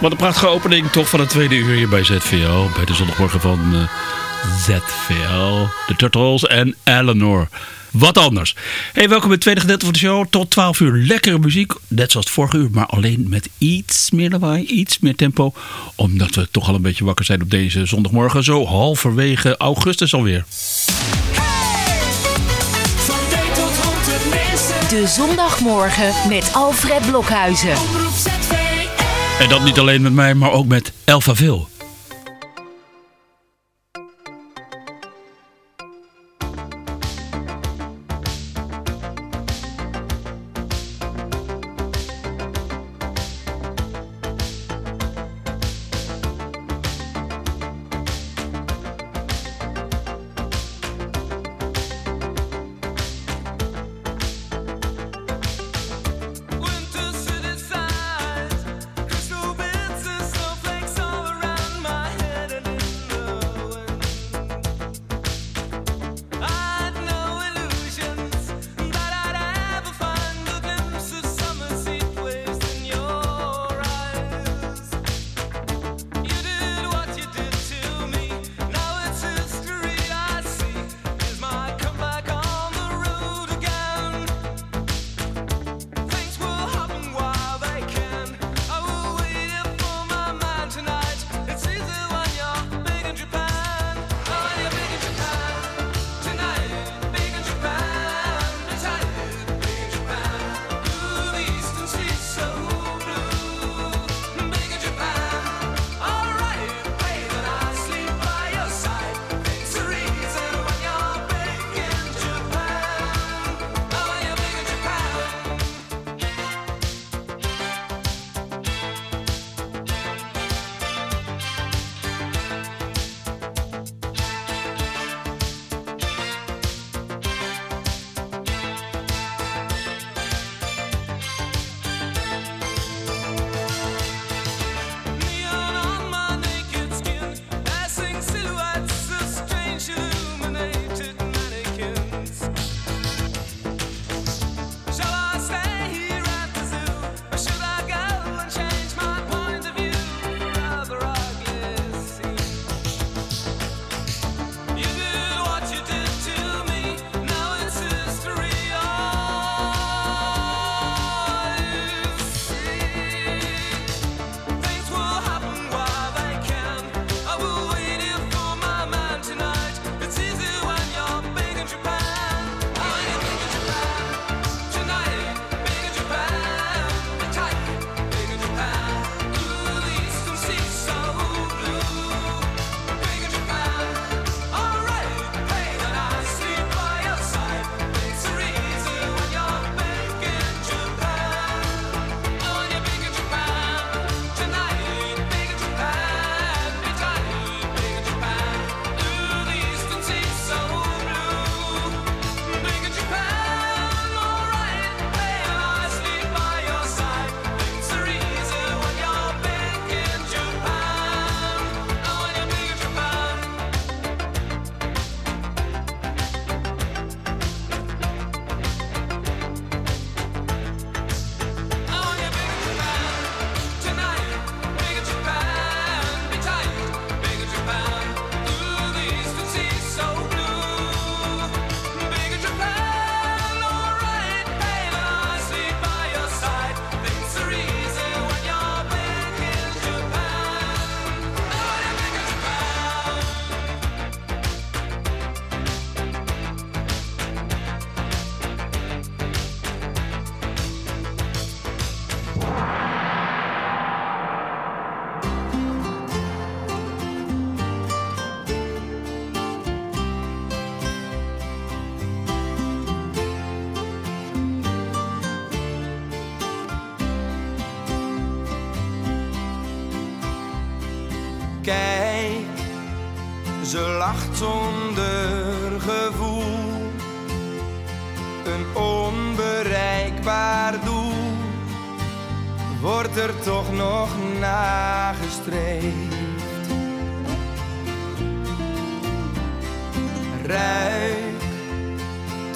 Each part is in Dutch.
Wat een prachtige opening toch van het tweede uur hier bij ZVL. Bij de zondagmorgen van eh, ZVL. De Turtles en Eleanor. Wat anders. Hey, welkom bij het tweede gedeelte van de show. Tot 12 uur lekkere muziek. Net zoals het vorige uur, maar alleen met iets meer lawaai, iets meer tempo. Omdat we toch al een beetje wakker zijn op deze zondagmorgen. Zo halverwege augustus alweer. De zondagmorgen met Alfred Blokhuizen. En dat niet alleen met mij, maar ook met Elva Vil.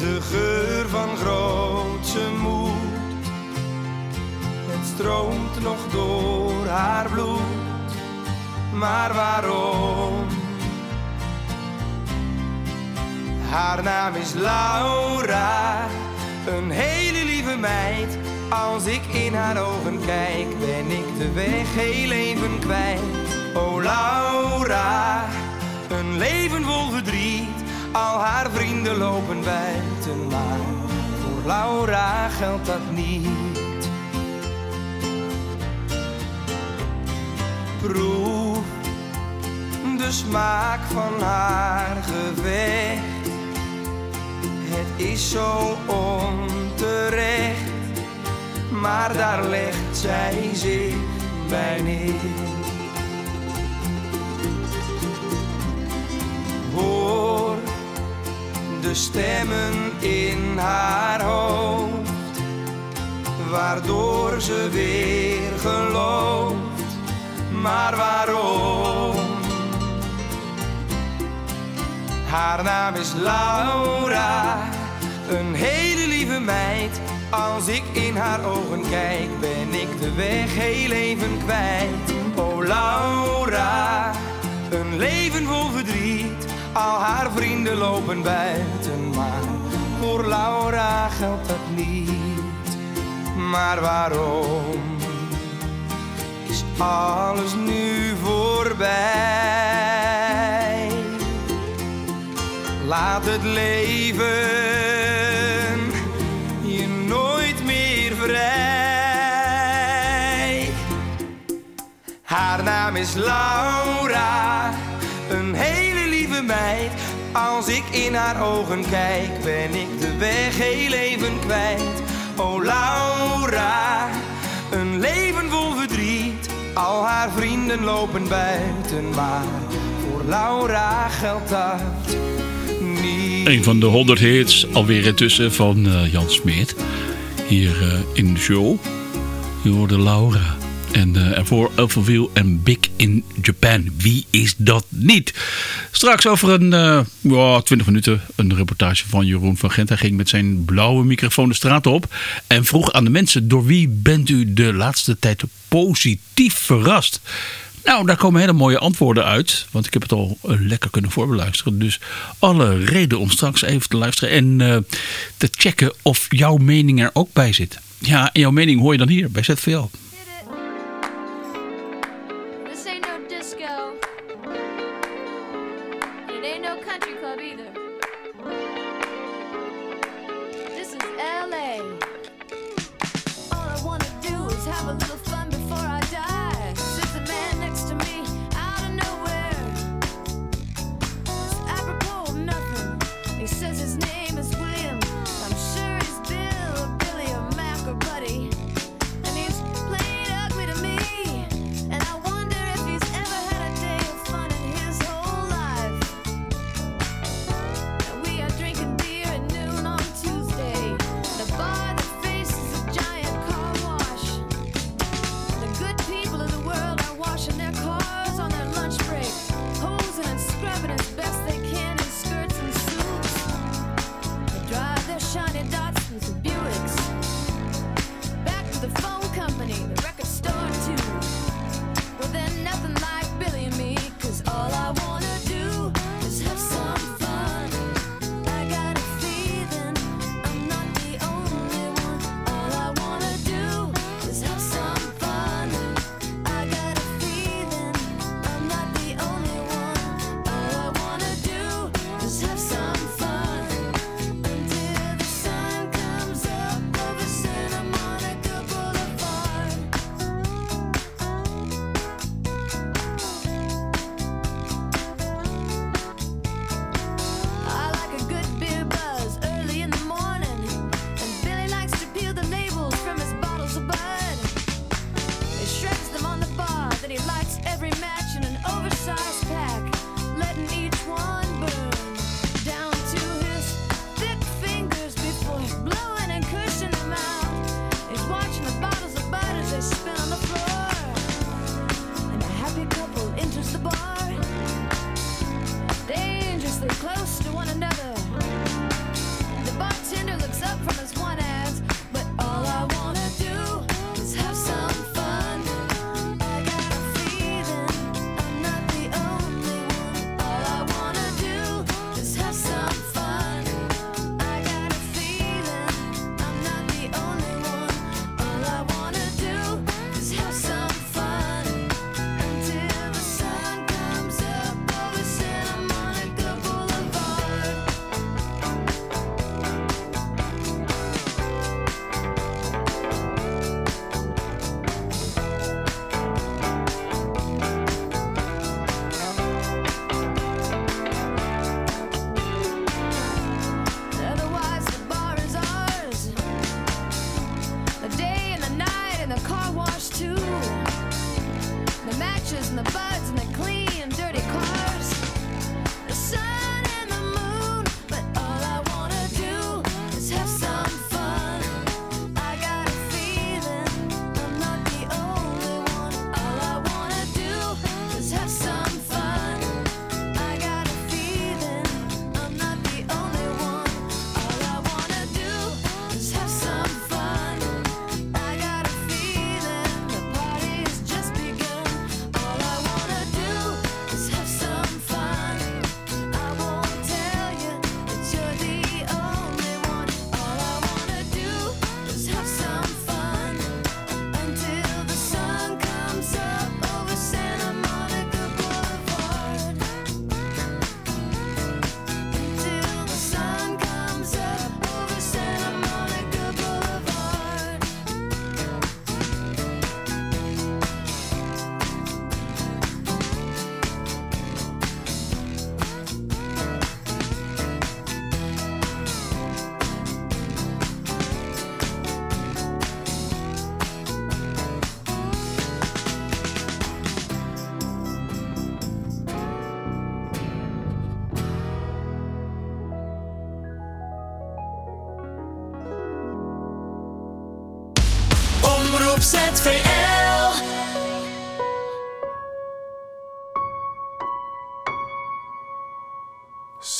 De geur van grootse moed. Het stroomt nog door haar bloed, maar waarom? Haar naam is Laura, een hele lieve meid. Als ik in haar ogen kijk, ben ik de weg heel even kwijt. Oh Laura, een leven vol verdriet. Al haar vrienden lopen buiten, maar voor Laura geldt dat niet. Proef de smaak van haar gevecht. Het is zo onterecht, maar daar legt zij zich bij neer. Stemmen in haar hoofd, waardoor ze weer gelooft. Maar waarom? Haar naam is Laura, een hele lieve meid. Als ik in haar ogen kijk, ben ik de weg heel even kwijt. Oh Laura, een leven vol verdriet. Al haar vrienden lopen buiten, maar voor Laura geldt dat niet. Maar waarom is alles nu voorbij? Laat het leven je nooit meer vrij. Haar naam is Laura, Als ik in haar ogen kijk, ben ik de weg heel even kwijt. Oh Laura, een leven vol verdriet. Al haar vrienden lopen buiten, maar voor Laura geldt dat niet. Een van de 100 hits alweer intussen van eh, Jan Smit. Hier eh, in de show. Je hoorde Laura. En eh, ervoor en Big in Japan. Wie is dat niet? Straks over een eh, ja, 20 minuten een reportage van Jeroen van Gent. Hij ging met zijn blauwe microfoon de straat op. En vroeg aan de mensen: door wie bent u de laatste tijd positief verrast? Nou, daar komen hele mooie antwoorden uit. Want ik heb het al eh, lekker kunnen voorbeluisteren. Dus alle reden om straks even te luisteren. En eh, te checken of jouw mening er ook bij zit. Ja, en jouw mening hoor je dan hier bij ZVL.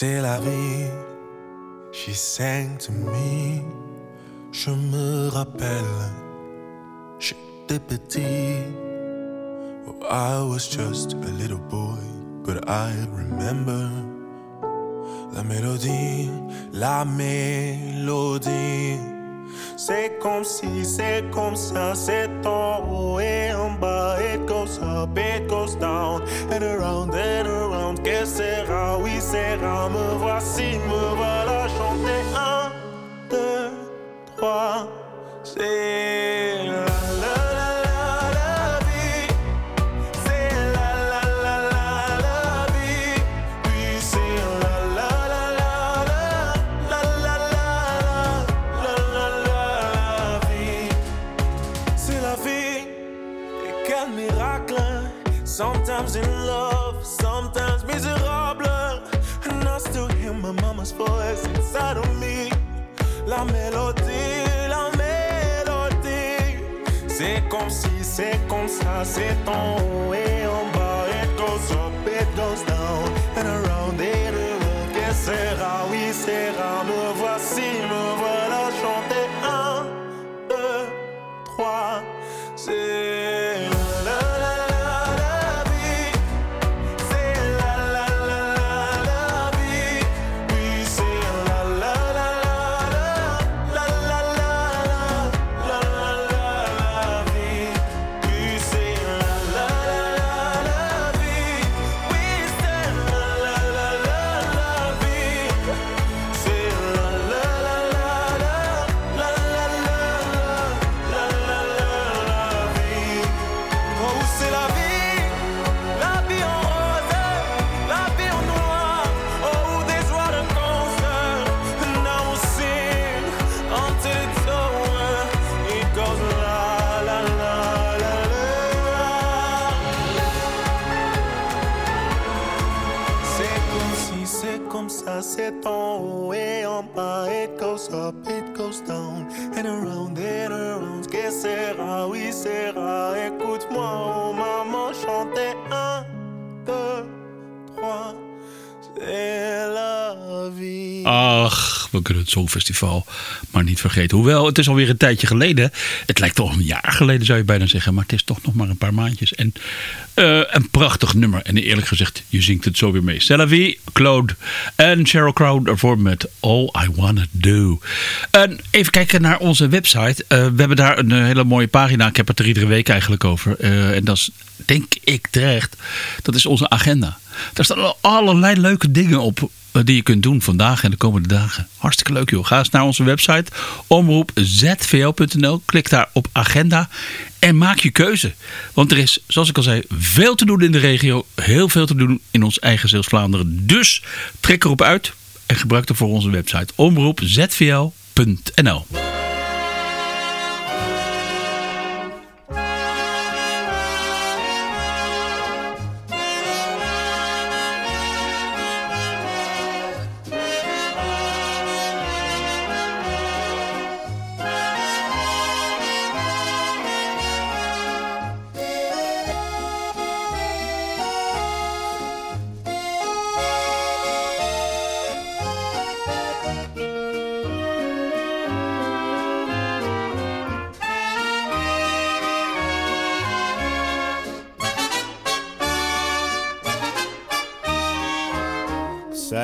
C'est la vie, she sang to me. Je me rappelle, j'étais petit. Oh, I was just a little boy, but I remember la mélodie, la mélodie. C'est comme si, c'est comme ça, c'est en haut et en bas. It goes up, it goes down, and around and around. Que sera, oui, sera. Me voici, me voilà chanter. Un, deux, trois. C'est mama's voice inside of me. La mélodie, la mélodie. C'est comme si, c'est comme ça, c'est en haut et en bas. It goes up, it goes down, and around and around. Que sera, oui, sera. Me voici, me voilà chanter. Un, deux, trois. C'est Het Songfestival maar niet vergeten. Hoewel, het is alweer een tijdje geleden. Het lijkt toch een jaar geleden, zou je bijna zeggen. Maar het is toch nog maar een paar maandjes. En eh, een prachtig nummer. En eerlijk gezegd, je zingt het zo weer mee. C'est la vie, Claude en Sheryl Crow ervoor met All I Wanna Do. En even kijken naar onze website. Eh, we hebben daar een eh, hele mooie pagina. Ik heb het er iedere week eigenlijk over. En dat is, denk ik terecht, dat is onze agenda. Daar staan allerlei leuke dingen op die je kunt doen vandaag en de komende dagen. Hartstikke leuk joh. Ga eens naar onze website omroepzvl.nl. Klik daar op agenda en maak je keuze. Want er is, zoals ik al zei, veel te doen in de regio. Heel veel te doen in ons eigen Zeeuws-Vlaanderen. Dus trek erop uit en gebruik ervoor onze website omroepzvl.nl.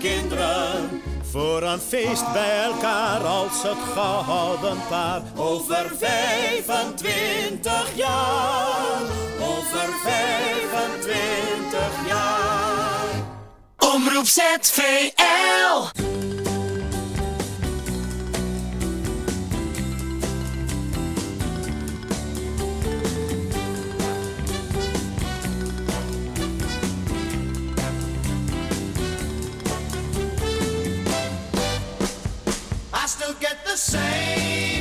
Kinderen. Voor een feest bij elkaar als het gehouden paar. Over 25 jaar, over 25 jaar. Omroep ZVL. Still get the same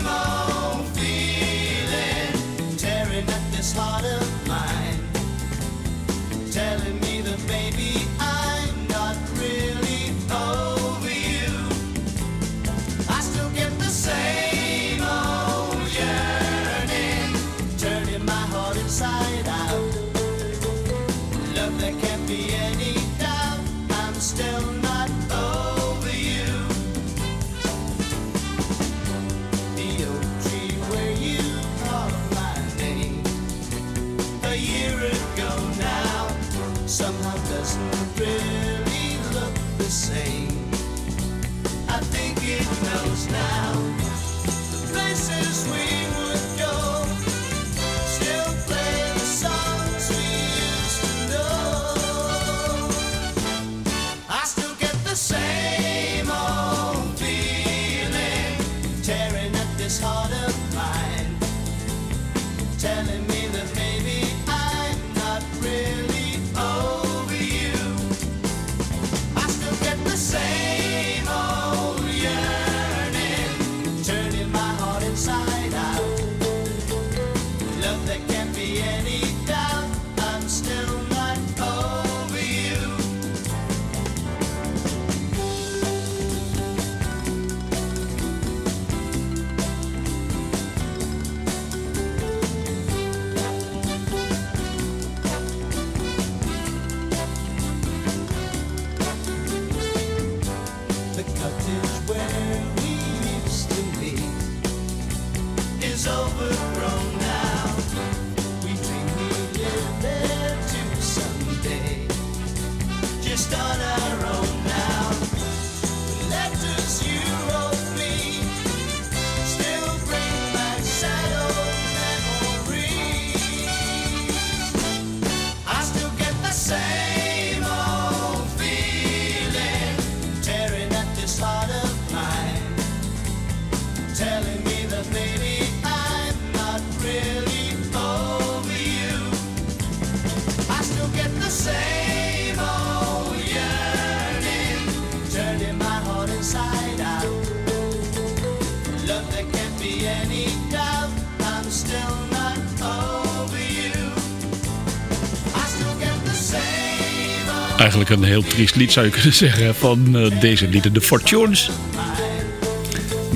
Eigenlijk een heel triest lied zou je kunnen zeggen van eh, deze lieden, de Fortunes.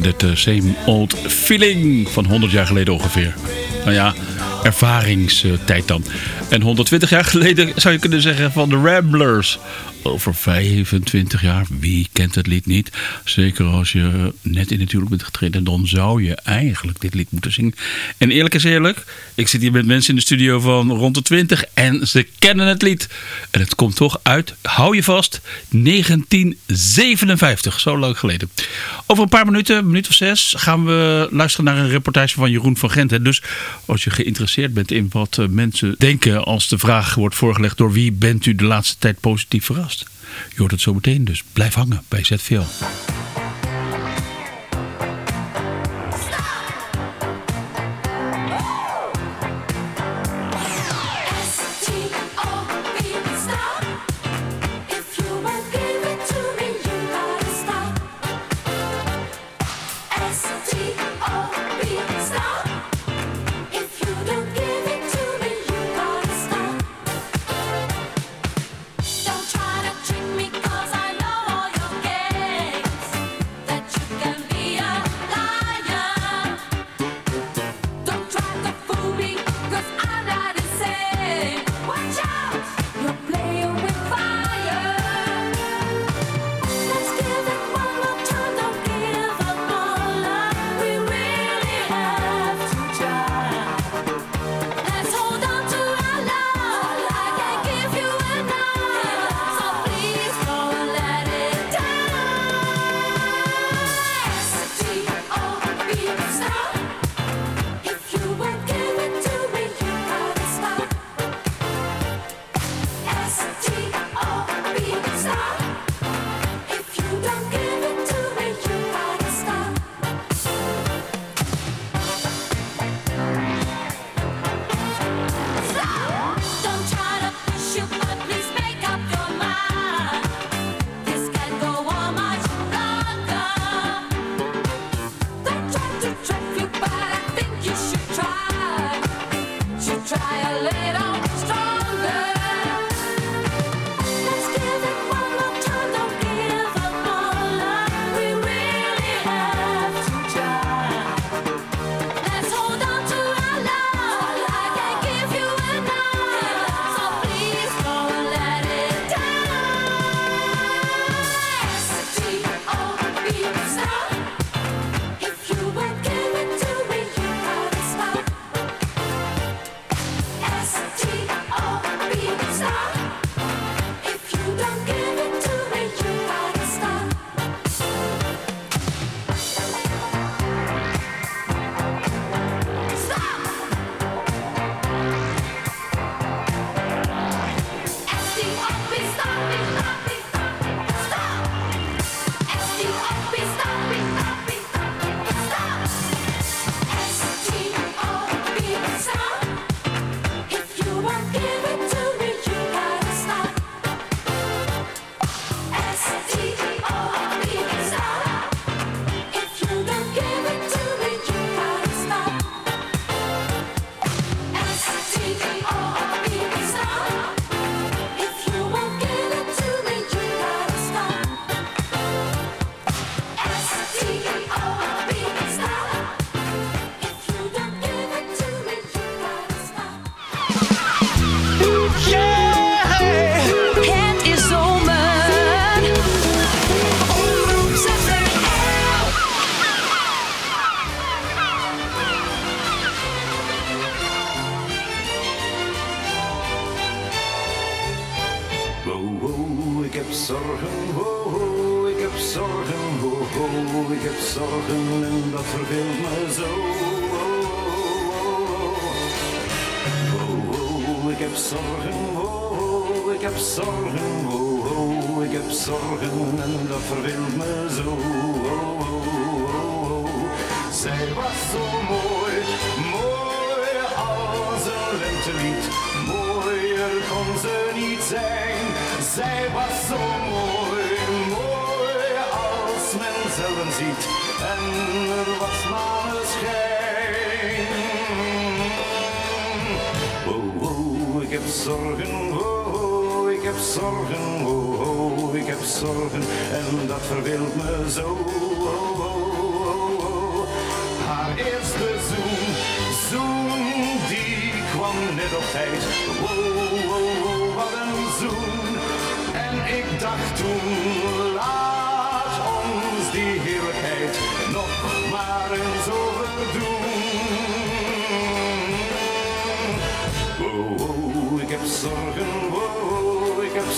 That uh, same old feeling van 100 jaar geleden ongeveer. Nou ja, ervaringstijd dan. En 120 jaar geleden zou je kunnen zeggen van de Ramblers over 25 jaar, wie kent het lied niet? Zeker als je net in het huwelijk bent getreden, dan zou je eigenlijk dit lied moeten zingen. En eerlijk is eerlijk, ik zit hier met mensen in de studio van rond de 20 en ze kennen het lied. En het komt toch uit, hou je vast, 1957, zo lang geleden. Over een paar minuten, een minuut of zes, gaan we luisteren naar een reportage van Jeroen van Gent. Dus als je geïnteresseerd bent in wat eh, mensen denken als de vraag wordt voorgelegd door wie bent u de laatste tijd positief verrast? Je hoort het zo meteen, dus blijf hangen bij ZVL. zorgen, oh, oh, ik heb zorgen en dat verveelt me zo. Oh, oh, oh, oh, Haar eerste zoen, zoen die kwam net op tijd. Oh, oh, oh, wat een zoen. En ik dacht toen.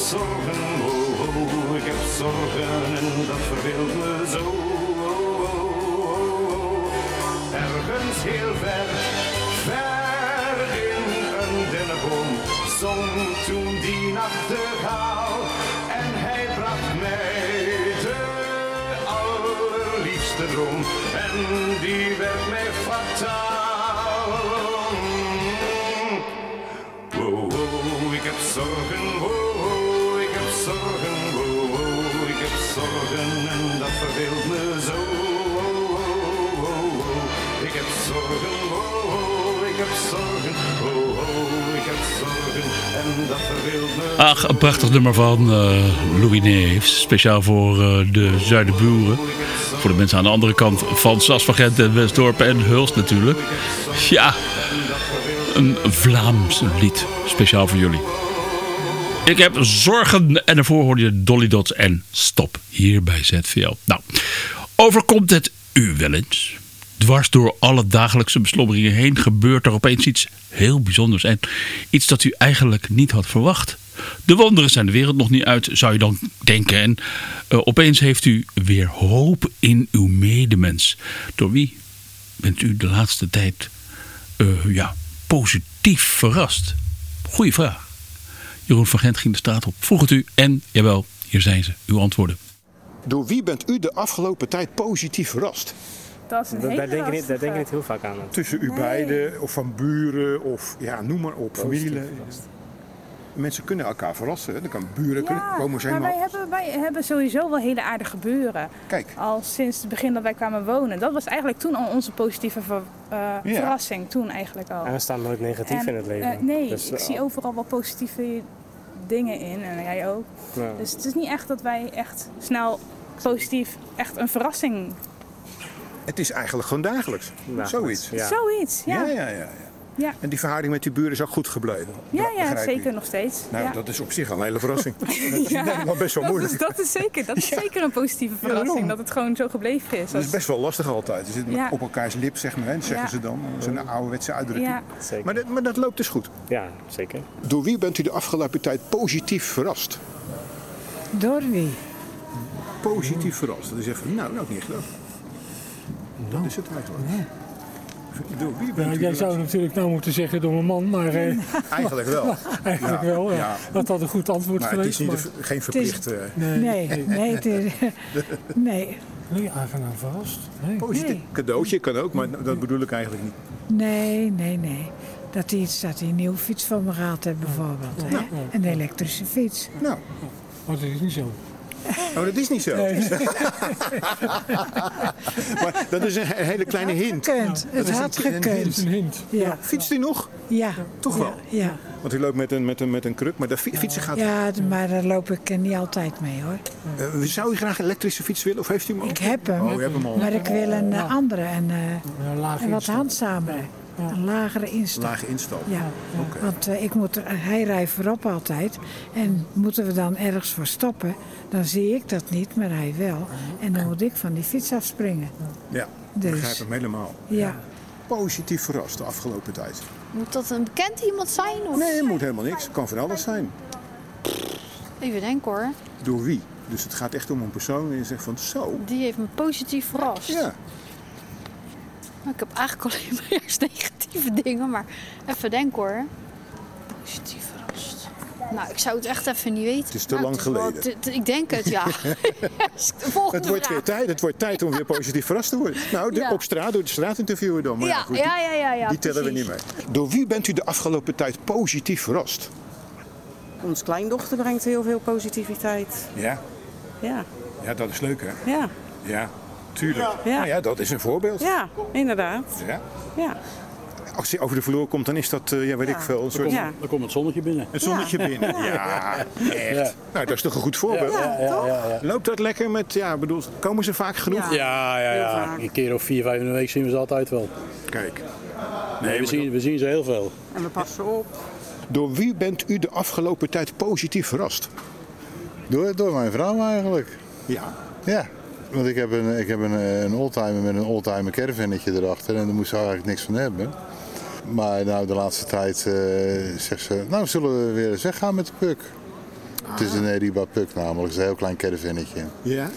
Zorgen, wow, wow, ik heb zorgen en dat verveelt me zo. Wow. Ergens heel ver, ver in een dennenboom zong toen die nachtegaal en hij bracht mij de allerliefste droom en die werd mij Ach, een prachtig nummer van eh, Louis Neefs. Speciaal voor eh, de Zuiderburen. Voor de mensen aan de andere kant van Sas van Gent en Westdorp en Hulst natuurlijk. Ja, een Vlaams lied. Speciaal voor jullie. Ik heb zorgen en daarvoor hoorde je Dolly Dots en Stop hier bij ZVL. Nou, overkomt het u wel eens? Dwars door alle dagelijkse beslommeringen heen gebeurt er opeens iets heel bijzonders. En iets dat u eigenlijk niet had verwacht. De wonderen zijn de wereld nog niet uit, zou je dan denken. En eh, opeens heeft u weer hoop in uw medemens. Door wie bent u de laatste tijd eh, ja, positief verrast? Goeie vraag. Jeroen van Gent ging de straat op, vroeg het u en, jawel, hier zijn ze, uw antwoorden. Door wie bent u de afgelopen tijd positief verrast? Dat is een Daar, hele daar denk niet, daar denk je niet heel vaak aan. Tussen u Nee. beiden, of van buren, of ja, noem maar op, familieleden. verrast. Mensen kunnen elkaar verrassen. Hè? Dan kan buren kunnen, Ja, komen ze maar wij hebben, wij hebben sowieso wel hele aardige buren. Kijk, Al sinds het begin dat wij kwamen wonen. Dat was eigenlijk toen al onze positieve ver- eh, verrassing. Toen eigenlijk al. En we staan nooit negatief En, in het leven. eh, nee, Dus, ik eh, zie overal wel positieve dingen in. En jij ook. ja. Dus het is niet echt dat wij echt snel positief echt een verrassing... het is eigenlijk gewoon dagelijks. Dagelijks, Zoiets. Ja. Zoiets, ja. Ja, Ja, ja, ja, ja. ja. En die verhouding met die buren is ook goed gebleven. ja, ik. zeker nog steeds. Nou, ja. dat is op zich al een hele verrassing. Dat is Ja. helemaal best wel dat moeilijk. Is, dat is zeker, dat is zeker een positieve verrassing. dat het gewoon zo gebleven is. Dat is best wel lastig altijd. Ze zitten Ja. op elkaars lip, zeg maar, hè, zeggen Ja. ze dan. Zo'n ouderwetse uitdrukking. Ja. Zeker. Maar, dat, maar dat loopt dus goed. ja, zeker. Door wie bent u de afgelopen tijd positief verrast? Door wie? Positief verrast. Dat is even, nou, nou niet gedaan. Dat is het eigenlijk. Door wie bent Ja, u jij zou natuurlijk nou moeten zeggen door mijn man, maar eh, Eigenlijk wel. eigenlijk Ja, wel. Ja. ja. Dat had een goed antwoord Maar het geweest. is niet maar- geen verplicht... eh, nee, Nee, nee, het is, nee, nee, aangenaam verrast. Nee. positief Nee. cadeautje kan ook, maar dat bedoel ik eigenlijk niet. nee, nee, nee. Dat hij iets dat hij een nieuwe fiets van me gehad heeft bijvoorbeeld. Hè? Een elektrische fiets. Nou, Maar dat is niet zo. Oh, dat is niet zo. maar dat is een he- hele kleine hint. Gekund. Het is had een- gekund. een hint. Ja, Fietst u nog? ja. Toch ja, wel? Ja, Want u loopt met een, met een, met een kruk, maar de fi- fietsen gaat... ja, maar daar loop ik er niet altijd mee hoor. Eh, zou u graag een elektrische fiets willen of heeft u hem al? Ik heb hem, Oh, u hebt hem al. maar ik wil een eh, andere en, eh, Een en wat instap. Een lagere instap. Lage instap. Ja, want eh, ik moet, er- hij rijdt voorop altijd. En moeten we dan ergens voor stoppen, dan zie ik dat niet, maar hij wel. En dan moet ik van die fiets afspringen. Ja, Dus. ik begrijp hem helemaal. Ja, Positief verrast de afgelopen tijd. Moet dat een bekend iemand zijn? Of? Nee, het moet helemaal niks. Het kan van alles zijn. Even denken hoor. Door wie? Dus het gaat echt om een persoon en je zegt van zo. Die heeft me positief verrast. Ja, Ik heb eigenlijk alleen maar juist negatieve dingen, maar even denken hoor. Positief verrast. Nou, ik zou het echt even niet weten. Het is te Nou, lang wel geleden. ik denk het, ja. Yes, het wordt vraag. weer tijd. Het wordt tijd om weer positief verrast te worden. Nou, de, Ja. op straat, door de straat interviewen dan. Maar Ja, goed, ja, ja, ja, ja, die tellen we niet mee. Door wie bent u de afgelopen tijd positief verrast? Ons kleindochter brengt heel veel positiviteit. Ja, Ja, ja dat is leuk hè? ja, Ja, tuurlijk. Ja. Nou ja, dat is een voorbeeld. ja, inderdaad. Ja. Ja. Als hij over de vloer komt, dan is dat, eh, ja, weet ik veel, een soort... Ja. Dan komt het zonnetje binnen. Het zonnetje Ja. binnen. Ja, echt. Ja. Nou, dat is toch een goed voorbeeld. Ja, toch? Loopt dat lekker met, ja, bedoel, komen ze vaak genoeg? Ja, ja, ja. Een keer of vier, vijf in de week zien we ze altijd wel. Kijk. Nee, we, zien, we zien ze heel veel. En we passen op. Door wie bent u de afgelopen tijd positief verrast? Door, door mijn vrouw eigenlijk. Ja? Ja. Want ik heb een, ik heb een, eh, een oldtimer met een oldtimer caravannetje erachter en daar moest ze eigenlijk niks van hebben. Maar nou, de laatste tijd eh, zegt ze, nou zullen we weer eens weggaan met de Puk. Het is een Eriba Puk namelijk, het is een heel klein caravannetje. Ja?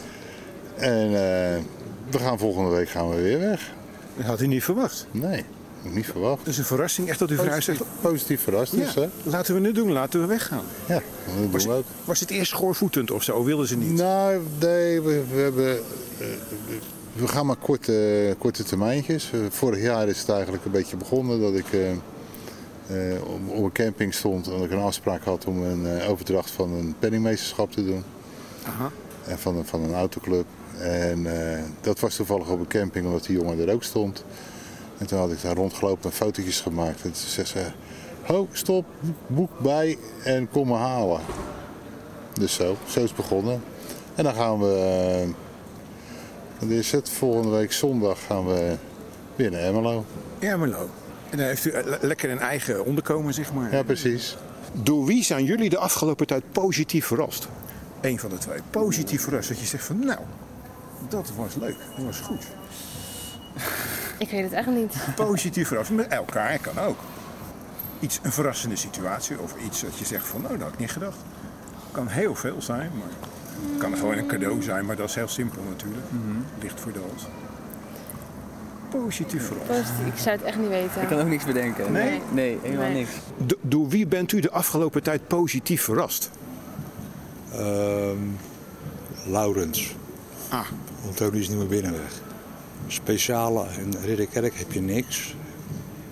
En eh, we gaan volgende week gaan we weer weg. Dat had u niet verwacht? Nee, niet verwacht. Is een verrassing, echt dat u vrij zegt. Positief verrast Ja, is, hè? laten we het doen, laten we weggaan. Ja, dat doen Was, we ook. was het eerst schoorvoetend of zo? Wilden ze niet? Nou, nee, we, we hebben... eh, we gaan maar korte, korte termijntjes. Eh, Vorig jaar is het eigenlijk een beetje begonnen dat ik eh, op, een camping stond en ik een afspraak had om een overdracht van een penningmeesterschap te doen. Aha. En van een, van een autoclub. En dat was toevallig op een camping omdat die jongen er ook stond. En toen had ik daar rondgelopen en fotootjes gemaakt. En toen zei ze, ho, stop, boek bij en kom me halen. Dus zo, zo is het begonnen. En dan gaan we, eh, wat is het, volgende week zondag gaan we weer naar Ermelo. Ermelo. En dan heeft u eh, le- lekker een eigen onderkomen, zeg maar. Ja, precies. Door wie zijn jullie de afgelopen tijd positief verrast? Eén van de twee. Positief verrast. Dat je zegt van, nou, dat was leuk. Dat was goed. Ik weet het echt niet. Positief verrast. Met elkaar kan ook. Iets, een verrassende situatie of iets dat je zegt van, nou, dat had ik niet gedacht. Kan heel veel zijn, maar het kan gewoon een cadeau zijn, maar dat is heel simpel natuurlijk. Licht voor de hand. Positief verrast. Positief, ik zou het echt niet weten. Ik kan ook niks bedenken. Nee? Nee, helemaal Nee. niks. Do- door wie bent u de afgelopen tijd positief verrast? Ehm Laurens. Ah. Want Tony is niet meer binnenweg. Speciale in Ridderkerk heb je niks.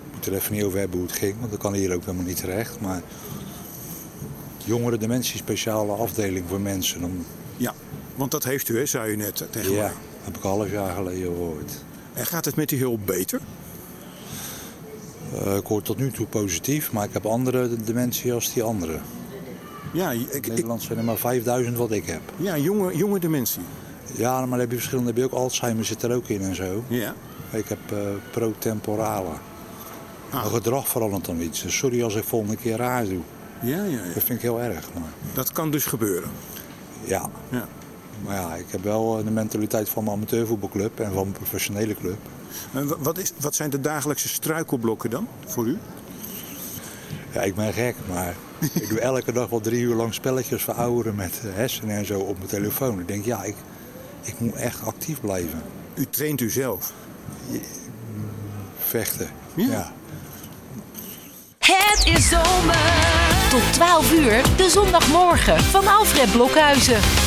Ik moet er even niet over hebben hoe het ging, want dan kan hier ook helemaal niet terecht. Maar jongere dementie speciale afdeling voor mensen. Ja, want dat heeft u, hè, zei u net tegen ja, heb ik een half jaar geleden gehoord. En gaat het met u heel beter? Eh, ik hoor tot nu toe positief, maar ik heb andere dementie als die andere. Ja, In Nederland zijn er maar 5000 wat ik heb. Ja, jonge, jonge dementie. Ja, maar dan heb je verschillende. Heb je ook Alzheimer zit er ook in en zo. Ja. Ik heb eh protemporale. Ah. Mijn gedrag verandert dan iets. Dus sorry als ik volgende keer raar doe. Ja, ja, ja. Dat vind ik heel erg. Maar Dat kan dus gebeuren. ja. Ja. Maar ja, ik heb wel eh, de mentaliteit van mijn amateurvoetbalclub en van mijn professionele club. En wa- wat, is, wat zijn de dagelijkse struikelblokken dan voor u? Ja, ik ben gek, maar ik doe elke dag wel drie uur lang spelletjes voor ouderen met eh, hersenen en zo op mijn telefoon. Ik denk, ja, ik, ik moet echt actief blijven. U traint u zelf? Vechten, ja. Het is zomer. Tot 12 uur, de zondagmorgen van Alfred Blokhuizen.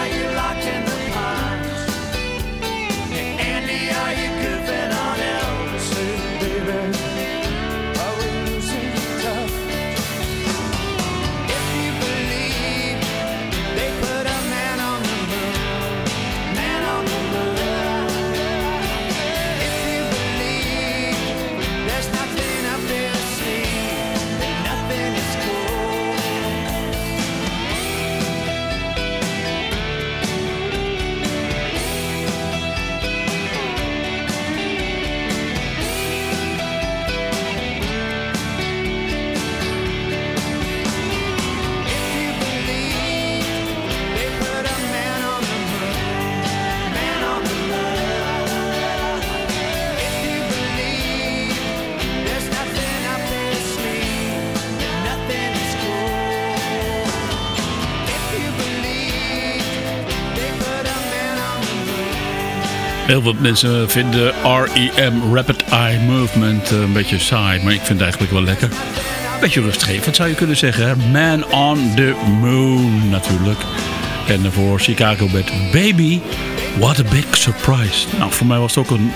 Heel veel mensen vinden REM, Rapid Eye Movement, eh, een beetje saai. Maar ik vind het eigenlijk wel lekker. Beetje rustgevend zou je kunnen zeggen. Man on the Moon natuurlijk. En daarvoor Chicago met Baby, What a Big Surprise. Nou, voor mij was het ook een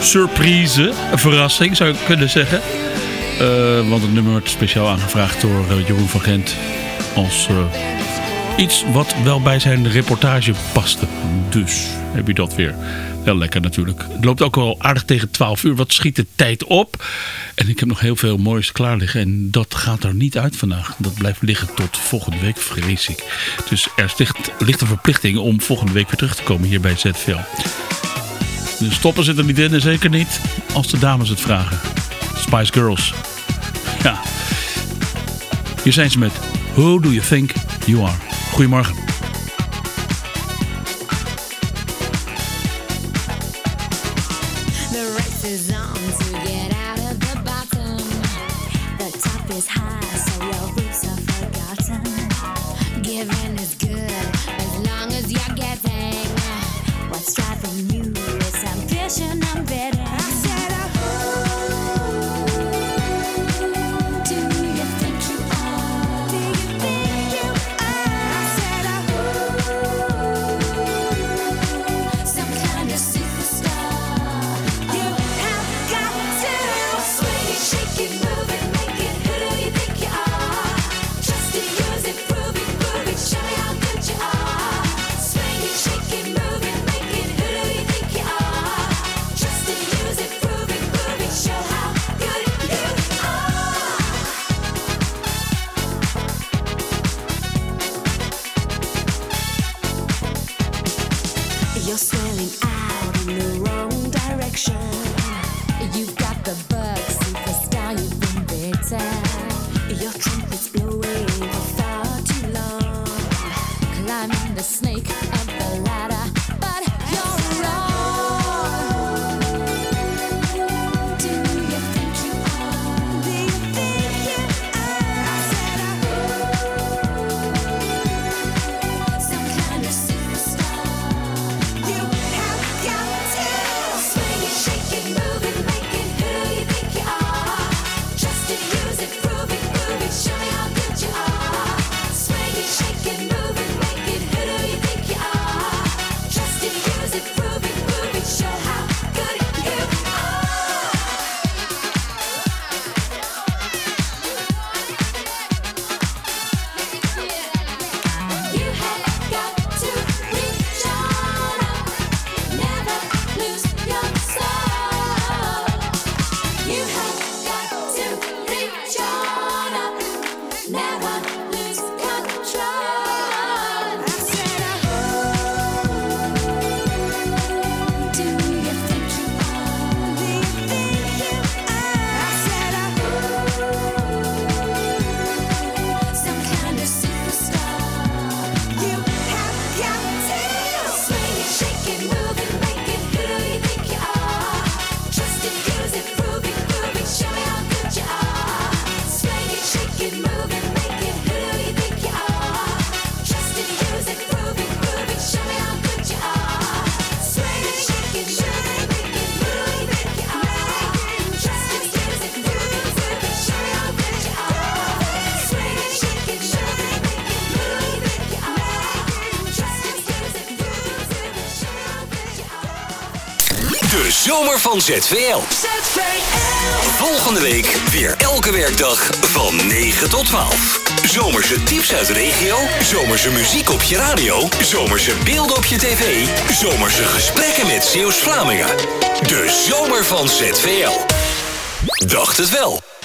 surprise, een verrassing zou ik kunnen zeggen. Eh, want het nummer werd speciaal aangevraagd door eh, Jeroen van Gent als... Uh, Iets wat wel bij zijn reportage paste. Dus heb je dat weer. Wel lekker natuurlijk. Het loopt ook al aardig tegen 12 uur. Wat schiet de tijd op? En ik heb nog heel veel moois klaar liggen. En dat gaat er niet uit vandaag. Dat blijft liggen tot volgende week, vrees ik. Dus er ligt, een verplichting om volgende week weer terug te komen hier bij ZVL. De stoppen zitten er niet in en zeker niet als de dames het vragen. Spice Girls. Ja. Hier zijn ze met Who Do You Think You Are? Goedemorgen. I'm De zomer van ZVL. ZVL. Volgende week weer elke werkdag van 9 tot 12. Zomerse tips uit de regio. Zomerse muziek op je radio. Zomerse beelden op je tv. Zomerse gesprekken met Zeeuws-Vlamingen. De zomer van ZVL. Dacht het wel.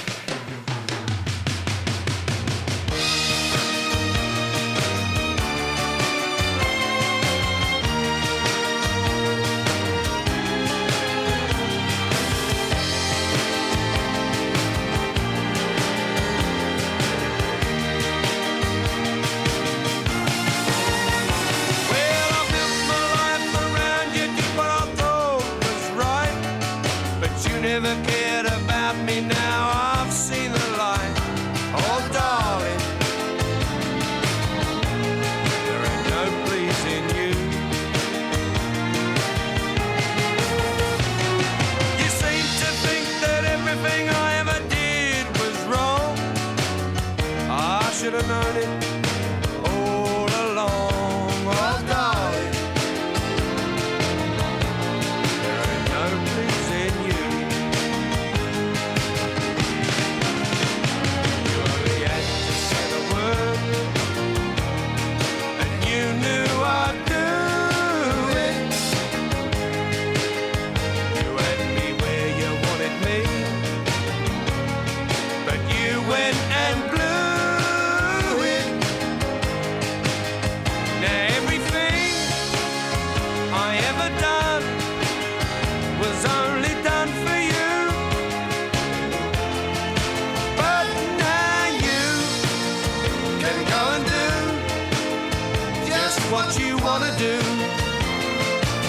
What you wanna do.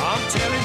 I'm telling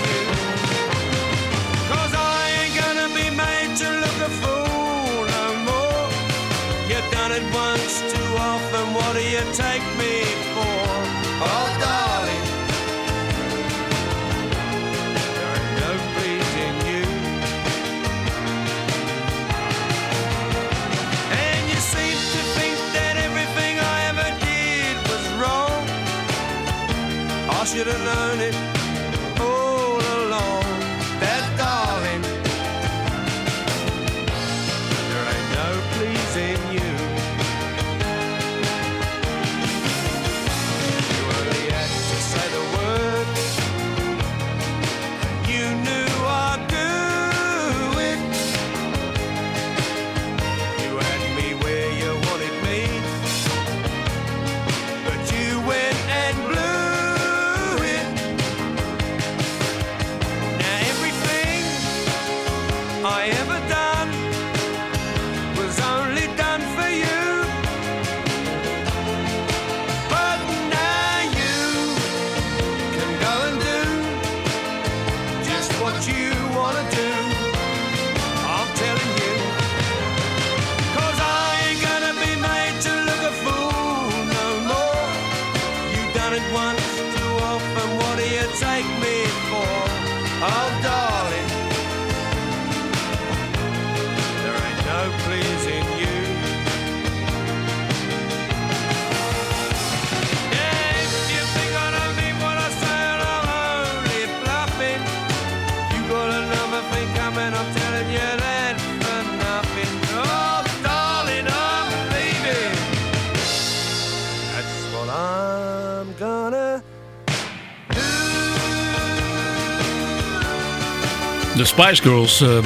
De Spice Girls eh,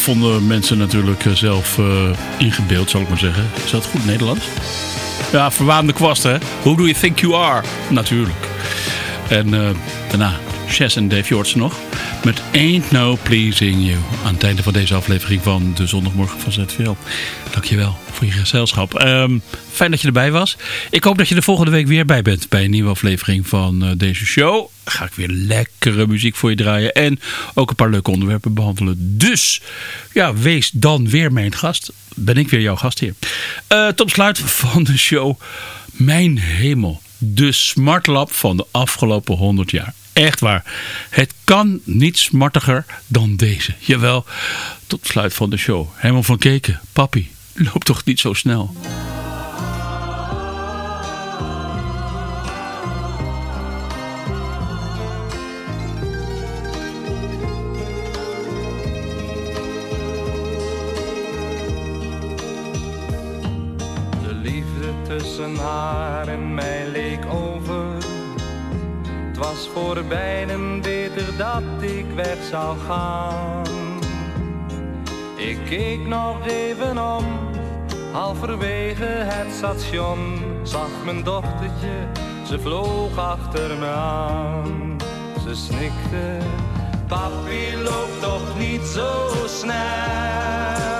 vonden mensen natuurlijk eh, zelf eh, ingebeeld, zal ik maar zeggen. Is dat goed Nederlands? Ja, verwaande kwast, hè? Who do you think you are? Natuurlijk. En daarna Chess en Dave Jortsen nog. Met Ain't No Pleasing You. Aan het einde van deze aflevering van de zondagmorgen van ZVL. Dankjewel je gezelschap. Ehm, fijn dat je erbij was. Ik hoop dat je er volgende week weer bij bent bij een nieuwe aflevering van eh, deze show. Ga ik weer lekkere muziek voor je draaien. En ook een paar leuke onderwerpen behandelen. Dus ja, wees dan weer mijn gast. Ben ik weer jouw gastheer. Eh tot besluit van de show. Mijn hemel. De smartlap van de afgelopen 100 jaar. Echt waar. Het kan niet smartiger dan deze. Jawel, tot besluit van de show. Helemaal van keken. Papi, loop toch niet zo snel. De liefde tussen haar en mij leek over. Het was voor beiden beter dat ik weg zou gaan. Ik keek nog even om, halverwege het station. Zag mijn dochtertje, ze vloog achter me aan. Ze snikte, papi loopt toch niet zo snel.